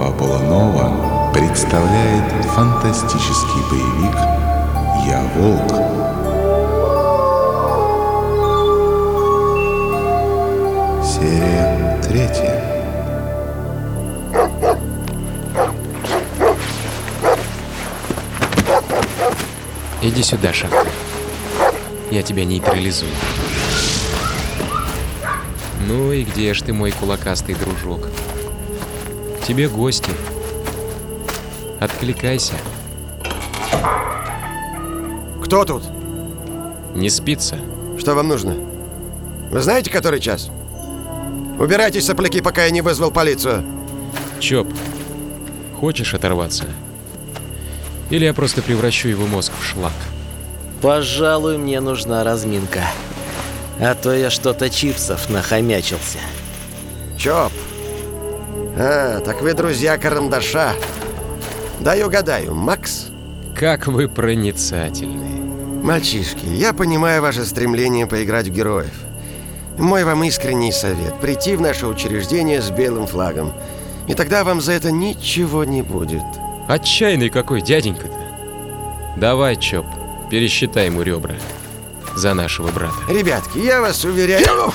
Фабула Нова представляет фантастический боевик «Я волк». Серия третья. Иди сюда, Шахта. Я тебя нейтрализую. Ну и где ж ты, мой кулакастый дружок? К тебе гости. Откликайся. Кто тут? Не спится? Что вам нужно? Вы знаете, который час? Убирайтесь, сопляки, пока я не вызвал полицию. Чоп, хочешь оторваться? Или я просто превращу его мозг в шлак? Пожалуй, мне нужна разминка. А то я что-то чипсов нахомячился. Чоп. А, так вы друзья карандаша. Дай угадаю, Макс? Как вы проницательны. Мальчишки, я понимаю ваше стремление поиграть в героев. Мой вам искренний совет – прийти в наше учреждение с белым флагом. И тогда вам за это ничего не будет. Отчаянный какой дяденька-то. Давай, Чоп, пересчитай ему ребра. За нашего брата. Ребятки, я вас уверяю...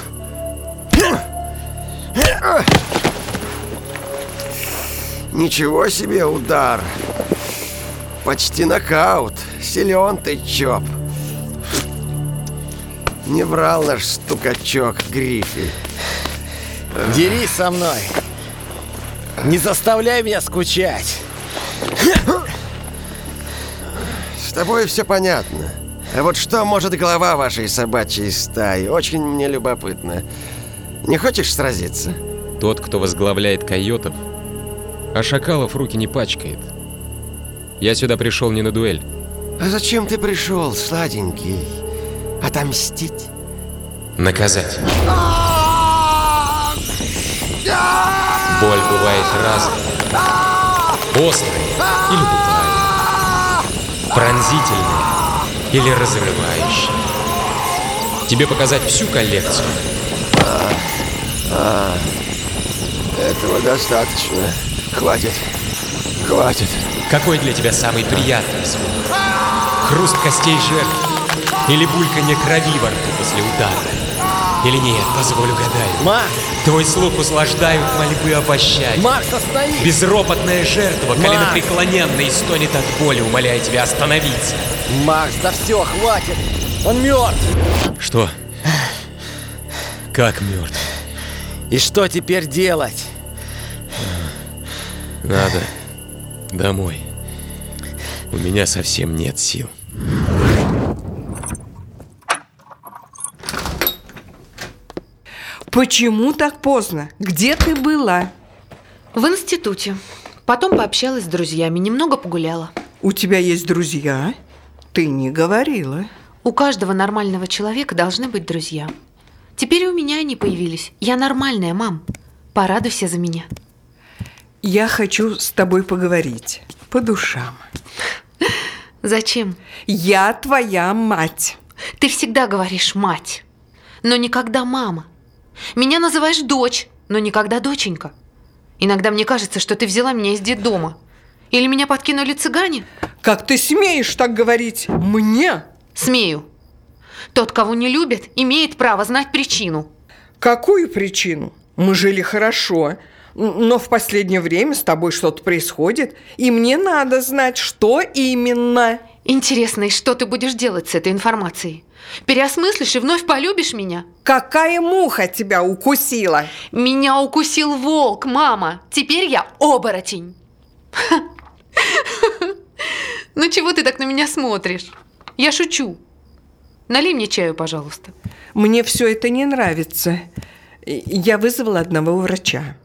Ничего себе удар. Почти нокаут. Силен ты, Чоп. Не врал наш стукачок Гриффи. Дерись со мной. Не заставляй меня скучать. С тобой все понятно. А вот что может глава вашей собачьей стаи? Очень мне любопытно. Не хочешь сразиться? Тот, кто возглавляет койотов, а шакалов руки не пачкает. Я сюда пришел не на дуэль. А зачем ты пришел, сладенький? Отомстить? Наказать. Боль бывает разной. Острой или брутальной. Пронзительной или разрывающей. Тебе показать всю коллекцию. Этого достаточно. Хватит. Хватит. Какой для тебя самый приятный звук? Хруст костей жертв? Или бульканье крови во рту после удара? Или нет, позволь угадать. Макс! Твой слух услаждают мольбы о пощаде. Макс, остановись! Безропотная жертва, Макс! коленопреклоненная, стонет от боли, умоляя тебя остановиться. Макс, да все, хватит! Он мертв! Что? Как мертв? И что теперь делать? Надо домой. У меня совсем нет сил. Почему так поздно? Где ты была? В институте. Потом пообщалась с друзьями, немного погуляла. У тебя есть друзья? Ты не говорила. У каждого нормального человека должны быть друзья. Теперь у меня они появились. Я нормальная, мам. Порадуйся за меня. Я хочу с тобой поговорить. По душам. Зачем? Я твоя мать. Ты всегда говоришь «мать», но никогда «мама». Меня называешь «дочь», но никогда «доченька». Иногда мне кажется, что ты взяла меня из детдома. Или меня подкинули цыгане? Как ты смеешь так говорить? Мне? Смею. Тот, кого не любят, имеет право знать причину. Какую причину? Мы жили хорошо, но в последнее время с тобой что-то происходит, и мне надо знать, что именно. Интересно, и что ты будешь делать с этой информацией? Переосмыслишь и вновь полюбишь меня? Какая муха тебя укусила? Меня укусил волк, мама. Теперь я оборотень. Ну чего ты так на меня смотришь? Я шучу. Налей мне чаю, пожалуйста. Мне все это не нравится. Я вызвала одного врача.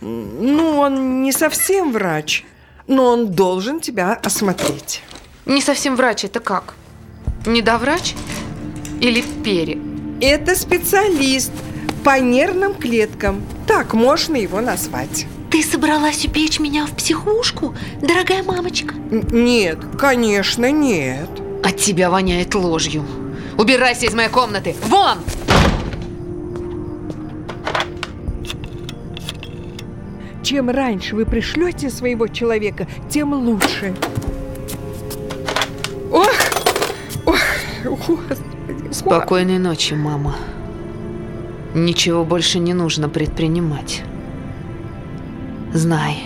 Ну, он не совсем врач, но он должен тебя осмотреть. Не совсем врач, это как? Недоврач? Или пере? Это специалист по нервным клеткам. Так можно его назвать. Ты собралась упечь меня в психушку, дорогая мамочка? Н- Нет, конечно, нет. От тебя воняет ложью. Убирайся из моей комнаты! Вон! Чем раньше вы пришлете своего человека, тем лучше. Ох! Ох! Господи! Спокойной ночи, мама. Ничего больше не нужно предпринимать. Знай,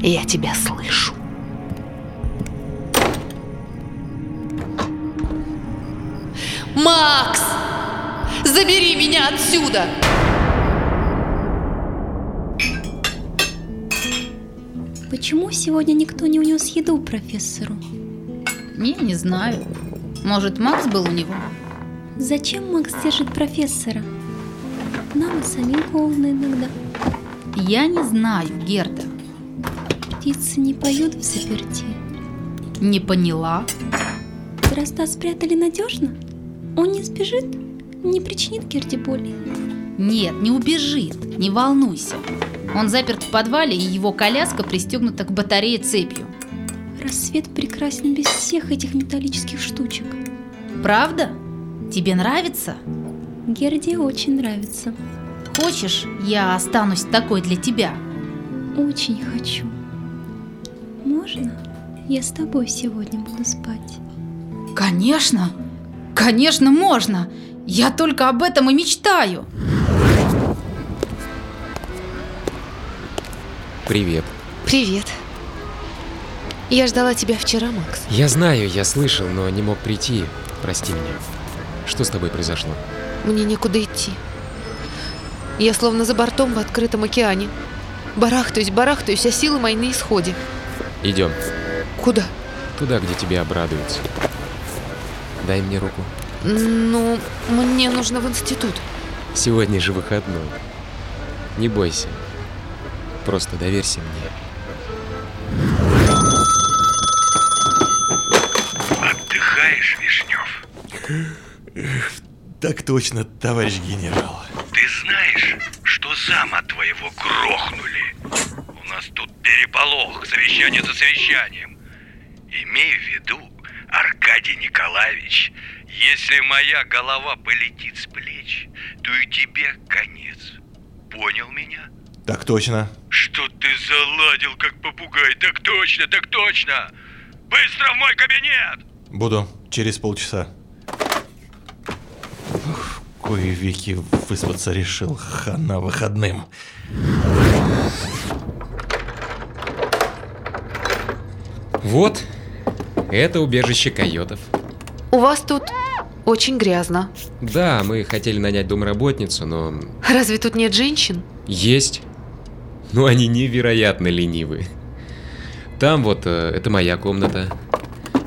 я тебя слышу. Макс! Забери меня отсюда! Почему сегодня никто не унес еду профессору? Я не знаю. Может, Макс был у него? Зачем Макс держит профессора? Нам и самим холодно иногда. Я не знаю, Герда. Птицы не поют в заперти. Не поняла. Дрозда спрятали надежно? Он не сбежит? Не причинит Герде боли? Нет, не убежит. Не волнуйся. Он заперт в подвале, и его коляска пристегнута к батарее цепью. Рассвет прекрасен без всех этих металлических штучек. Правда? Тебе нравится? Герде очень нравится. Хочешь, я останусь такой для тебя? Очень хочу. Можно? Я с тобой сегодня буду спать. Конечно! Конечно, можно! Я только об этом и мечтаю! Привет. Привет. Я ждала тебя вчера, Макс. Я знаю, я слышал, но не мог прийти. Прости меня. Что с тобой произошло? Мне некуда идти. Я словно за бортом в открытом океане. Барахтаюсь, барахтаюсь, а силы мои на исходе. Идем. Куда? Туда, где тебе обрадуются. Дай мне руку. Ну, мне нужно в институт. Сегодня же выходной. Не бойся. Просто доверься мне. Отдыхаешь, Вишнев? Так точно, товарищ генерал. Ты знаешь, что зама твоего грохнули? У нас тут переполох, совещание за совещанием. Имей в виду, Аркадий Николаевич, если моя голова полетит с плеч, то и тебе конец. Понял меня? Так точно. Что ты заладил, как попугай? Так точно, так точно! Быстро в мой кабинет! Буду через полчаса. Ух, кое веки выспаться решил, хана выходным. Вот, это убежище койотов. У вас тут очень грязно. Да, мы хотели нанять домработницу, но Разве тут нет женщин? есть. Но они невероятно ленивы. Там вот, э, это моя комната.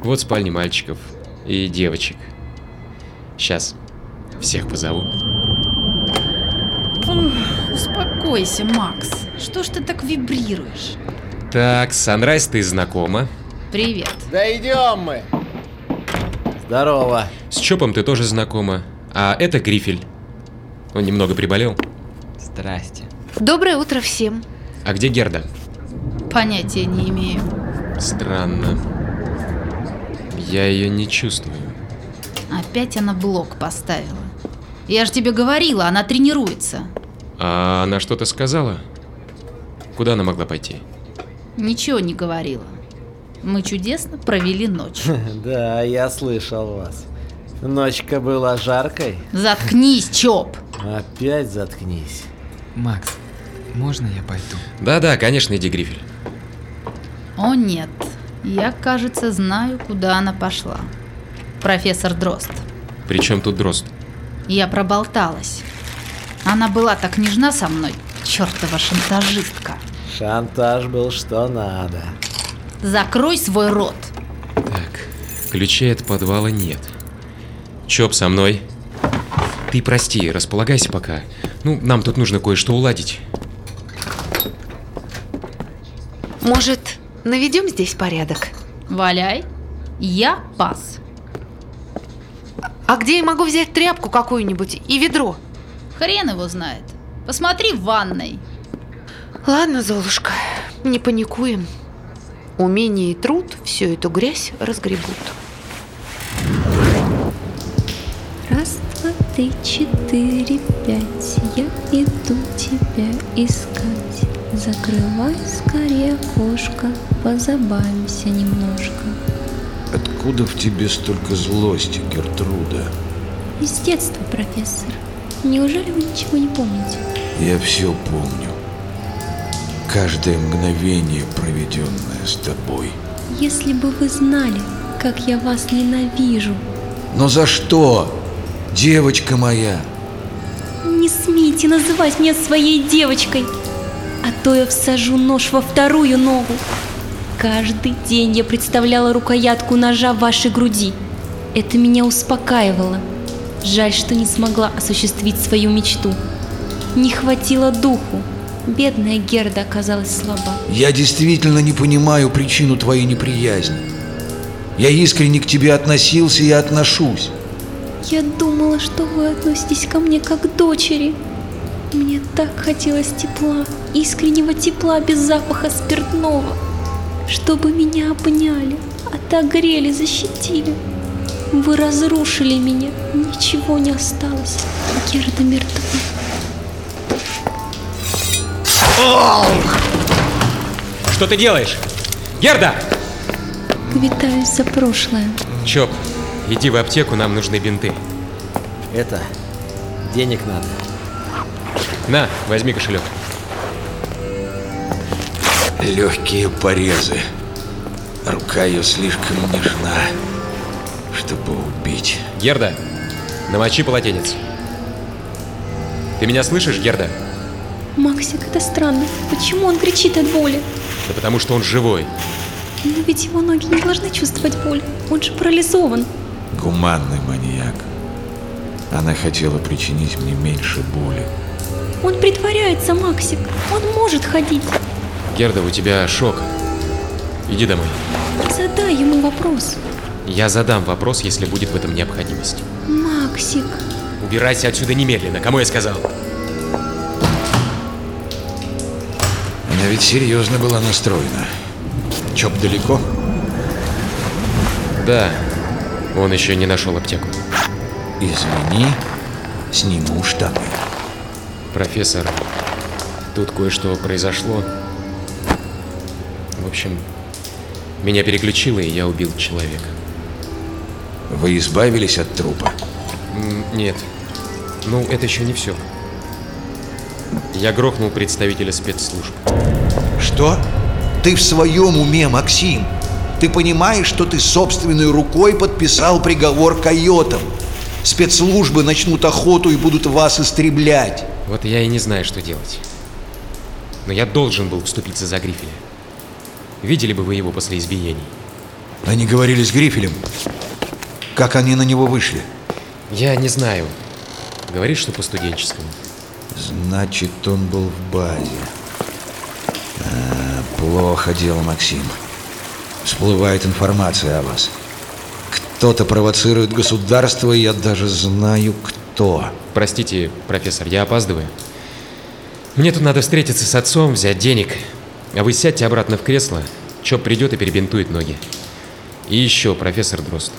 Вот спальни мальчиков и девочек. Сейчас всех позову. Успокойся, Макс. Что ж ты так вибрируешь? Так, Санрайз, ты знакома. Привет. Да идем мы. Здорово. С Чопом ты тоже знакома. А это Грифель. Он немного приболел. Здрасте. Доброе утро всем. А где Герда? Понятия не имею. Странно. Я ее не чувствую. Опять она блок поставила. Я же тебе говорила, она тренируется. А она что-то сказала? Куда она могла пойти? Ничего не говорила. Мы чудесно провели ночь. Да, я слышал вас. Ночка была жаркой. Заткнись, Чоп! Опять заткнись. Макс, можно я пойду? Да-да, конечно, иди, Грифель. О нет, я, кажется, знаю, куда она пошла. Профессор Дрозд. Причем тут дрозд? Я проболталась. Она была так нежна со мной, чертова шантажистка. Шантаж был что надо. Закрой свой рот. Так, ключей от подвала нет. Чоп со мной. Ты прости, располагайся пока. Ну, нам тут нужно кое-что уладить. Может, наведем здесь порядок? Валяй. Я пас. А где я могу взять тряпку какую-нибудь и ведро? Хрен его знает. Посмотри в ванной. Ладно, Золушка, не паникуем. Умение и труд всю эту грязь разгребут. Раз, два, три, четыре, пять. Я иду тебя искать. Закрывай скорее окошко, позабавимся немножко. Откуда в тебе столько злости, Гертруда? Из детства, профессор. Неужели вы ничего не помните? Я все помню. Каждое мгновение, проведенное с тобой. Если бы вы знали, как я вас ненавижу. Но за что? Девочка моя! Не смейте называть меня своей девочкой, а то я всажу нож во вторую ногу. Каждый день я представляла рукоятку ножа в вашей груди. Это меня успокаивало. Жаль, что не смогла осуществить свою мечту. Не хватило духу. Бедная Герда оказалась слаба. Я действительно не понимаю причину твоей неприязни. Я искренне к тебе относился и отношусь. Я думала, что вы относитесь ко мне как к дочери. Мне так хотелось тепла, искреннего тепла без запаха спиртного. Чтобы меня обняли, отогрели, защитили. Вы разрушили меня, ничего не осталось. Герда мертва. Что ты делаешь? Герда! Квитаюсь за прошлое. Чоп, иди в аптеку, нам нужны бинты. Это, денег надо. На, возьми кошелек. Легкие порезы. Рука ее слишком нежна, чтобы убить. Герда, намочи полотенец. Ты меня слышишь, Герда? Максик, это странно. Почему он кричит от боли? Да потому что он живой. Но ведь его ноги не должны чувствовать боль. Он же парализован. Гуманный маньяк. Она хотела причинить мне меньше боли. Он притворяется, Максик. Он может ходить. Герда, у тебя шок. Иди домой. Задай ему вопрос. Я задам вопрос, если будет в этом необходимость. Максик. Убирайся отсюда немедленно. Кому я сказал? Она ведь серьезно была настроена. Чоп далеко? Да, он еще не нашел аптеку. Извини, сниму штаны. Профессор, тут кое-что произошло. В общем, меня переключило, и я убил человека. Вы избавились от трупа? Нет. Ну, это еще не все. Я грохнул представителя спецслужб. Что? Ты в своем уме, Максим? Ты понимаешь, что ты собственной рукой подписал приговор койотам? Спецслужбы начнут охоту и будут вас истреблять. Вот я и не знаю, что делать. Но я должен был вступиться за Грифеля. Видели бы вы его после избиений? Они говорили с Грифелем. Как они на него вышли? Я не знаю. Говорит, что по студенческому. Значит, он был в базе. А, плохо дело, Максим. Всплывает информация о вас. Кто-то провоцирует государство, и я даже знаю, кто. Простите, профессор, я опаздываю. Мне тут надо встретиться с отцом, взять денег. А вы сядьте обратно в кресло. Чоп придет и перебинтует ноги. И еще, профессор Дрозд,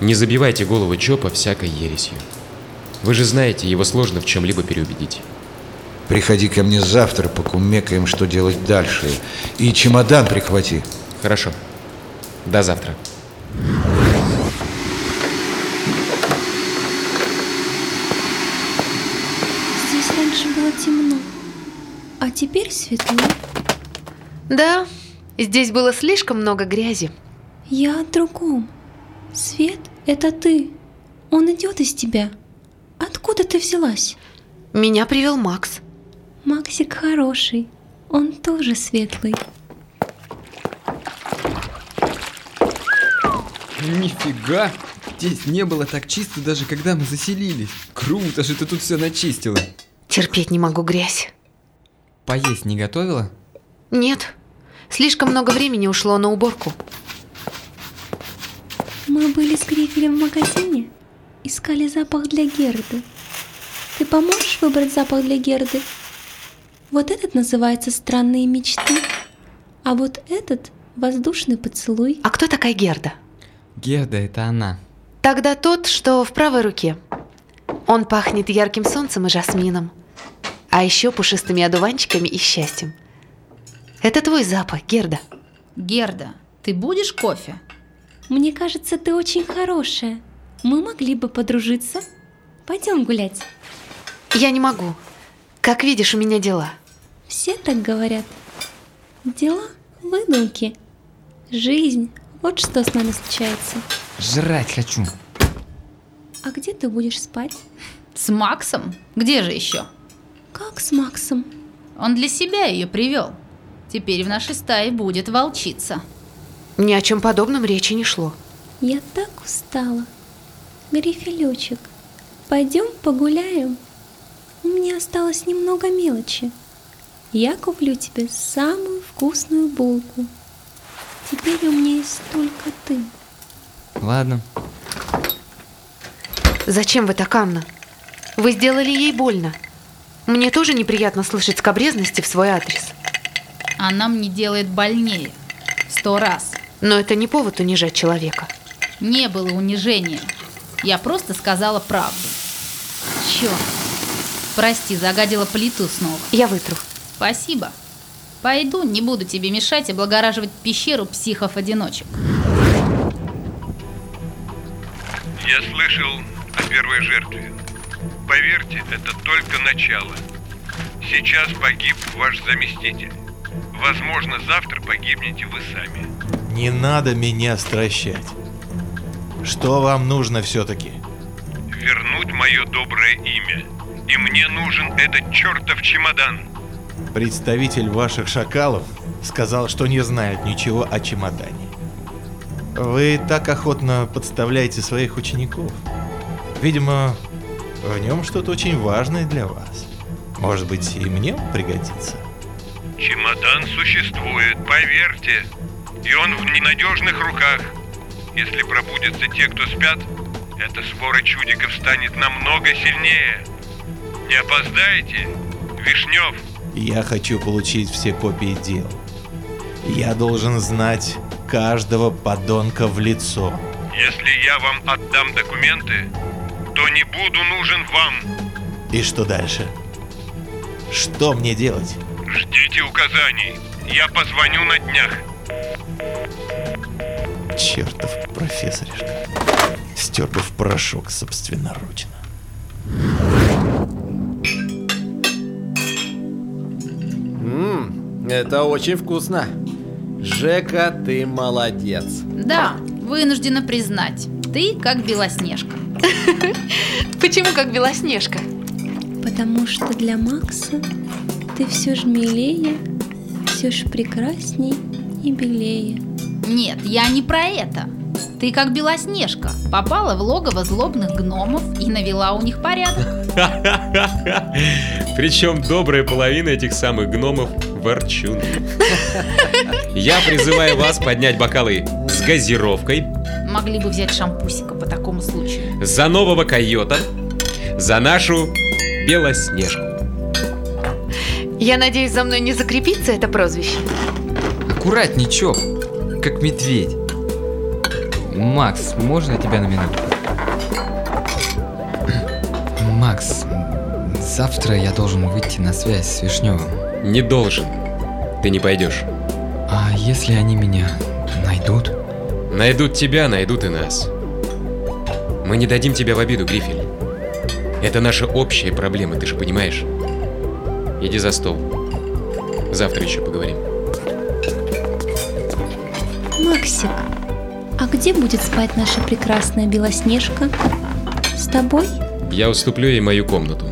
не забивайте голову Чопа всякой ересью. Вы же знаете, его сложно в чем-либо переубедить. Приходи ко мне завтра, покумекаем, что делать дальше. И чемодан прихвати. Хорошо. До завтра. Здесь раньше было темно, а теперь светло. Да, здесь было слишком много грязи. Я о другом. Свет — это ты. Он идет из тебя. Откуда ты взялась? Меня привел Макс. Максик хороший. Он тоже светлый. Нифига! Здесь не было так чисто, даже когда мы заселились. Круто же ты тут все начистила. Терпеть не могу грязь. Поесть не готовила? Нет, слишком много времени ушло на уборку. Мы были с Грифелем в магазине, искали запах для Герды. Ты поможешь выбрать запах для Герды? Вот этот называется «Странные мечты», а вот этот «Воздушный поцелуй». А кто такая Герда? Герда это она. Тогда тот, что в правой руке. Он пахнет ярким солнцем и жасмином. А еще пушистыми одуванчиками и счастьем. Это твой запах, Герда. Герда, ты будешь кофе? Мне кажется, ты очень хорошая. Мы могли бы подружиться. Пойдем гулять. Я не могу. Как видишь, у меня дела. Все так говорят. Дела, выдумки. Жизнь. Вот что с нами случается. Жрать хочу. А где ты будешь спать? С Максом? Где же еще? Как с Максом? Он для себя ее привел. Теперь в нашей стае будет волчица. Ни о чем подобном речи не шло. Я так устала. Грифелечек, пойдем погуляем. У меня осталось немного мелочи. Я куплю тебе самую вкусную булку. Теперь у меня есть только ты. Ладно. Зачем вы так, Анна? Вы сделали ей больно. Мне тоже неприятно слышать скобрезности в свой адрес. Она мне делает больнее. Сто раз. Но это не повод унижать человека. Не было унижения. Я просто сказала правду. Черт. Прости, загадила плиту снова. Я вытру. Спасибо. Пойду, не буду тебе мешать облагораживать пещеру психов-одиночек. Я слышал о первой жертве. Поверьте, это только начало. Сейчас погиб ваш заместитель. Возможно, завтра погибнете вы сами. Не надо меня стращать. Что вам нужно все-таки? Вернуть мое доброе имя. И мне нужен этот чертов чемодан. Представитель ваших шакалов сказал, что не знает ничего о чемодане. Вы так охотно подставляете своих учеников. Видимо, в нем что-то очень важное для вас. Может быть, и мне он пригодится. Чемодан существует, поверьте. И он в ненадежных руках. Если пробудятся те, кто спят, эта свора чудиков станет намного сильнее. Не опоздаете, Вишнев? Я хочу получить все копии дел. Я должен знать каждого подонка в лицо. Если я вам отдам документы, то не буду нужен вам. И что дальше? Что мне делать? Ждите указаний. Я позвоню на днях. Чертов профессоришка. Стер бы в порошок собственноручно. Ммм, это очень вкусно. Жека, ты молодец. Да, вынуждена признать. Ты как Белоснежка. Почему как Белоснежка? Потому что для Макса ты все ж милее, все ж прекрасней и белее. Нет, я не про это. Ты как Белоснежка, попала в логово злобных гномов и навела у них порядок. Причем добрая половина этих самых гномов ворчуны. Я призываю вас поднять бокалы с газировкой Могли бы взять шампусика по такому случаю. за нового койота, за нашу Белоснежку. Я надеюсь, за мной не закрепится это прозвище. Аккуратничок, как медведь. Макс, можно тебя на минуту? Макс, завтра я должен выйти на связь с Вишневым. Не должен. Ты не пойдешь. А если они меня найдут? Найдут тебя, найдут и нас. Мы не дадим тебя в обиду, Грифель. Это наша общая проблема, ты же понимаешь? Иди за стол. Завтра еще поговорим. Максик, а где будет спать наша прекрасная Белоснежка? С тобой? Я уступлю ей мою комнату.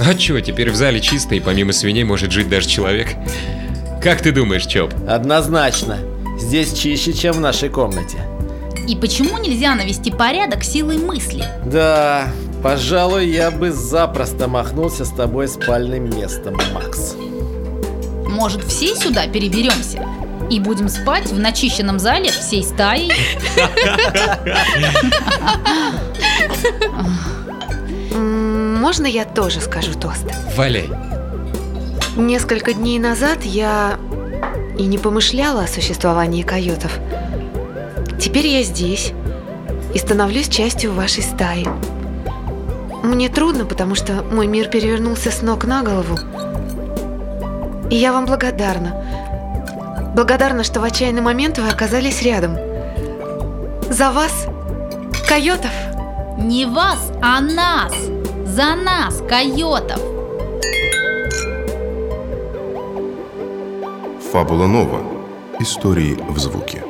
А чё, теперь в зале чисто, и помимо свиней может жить даже человек? Как ты думаешь, Чоп? Однозначно. Здесь чище, чем в нашей комнате. И почему нельзя навести порядок силой мысли? Да, пожалуй, я бы запросто махнулся с тобой спальным местом, Макс. Может, все сюда переберемся? И будем спать в начищенном зале всей стаей? Можно я тоже скажу тост? Валяй. Несколько дней назад я и не помышляла о существовании койотов. Теперь я здесь и становлюсь частью вашей стаи. Мне трудно, потому что мой мир перевернулся с ног на голову. И я вам благодарна. Благодарна, что в отчаянный момент вы оказались рядом. За вас, койотов. Не вас, а нас! За нас, койотов! Фабула Нова. Истории в звуке.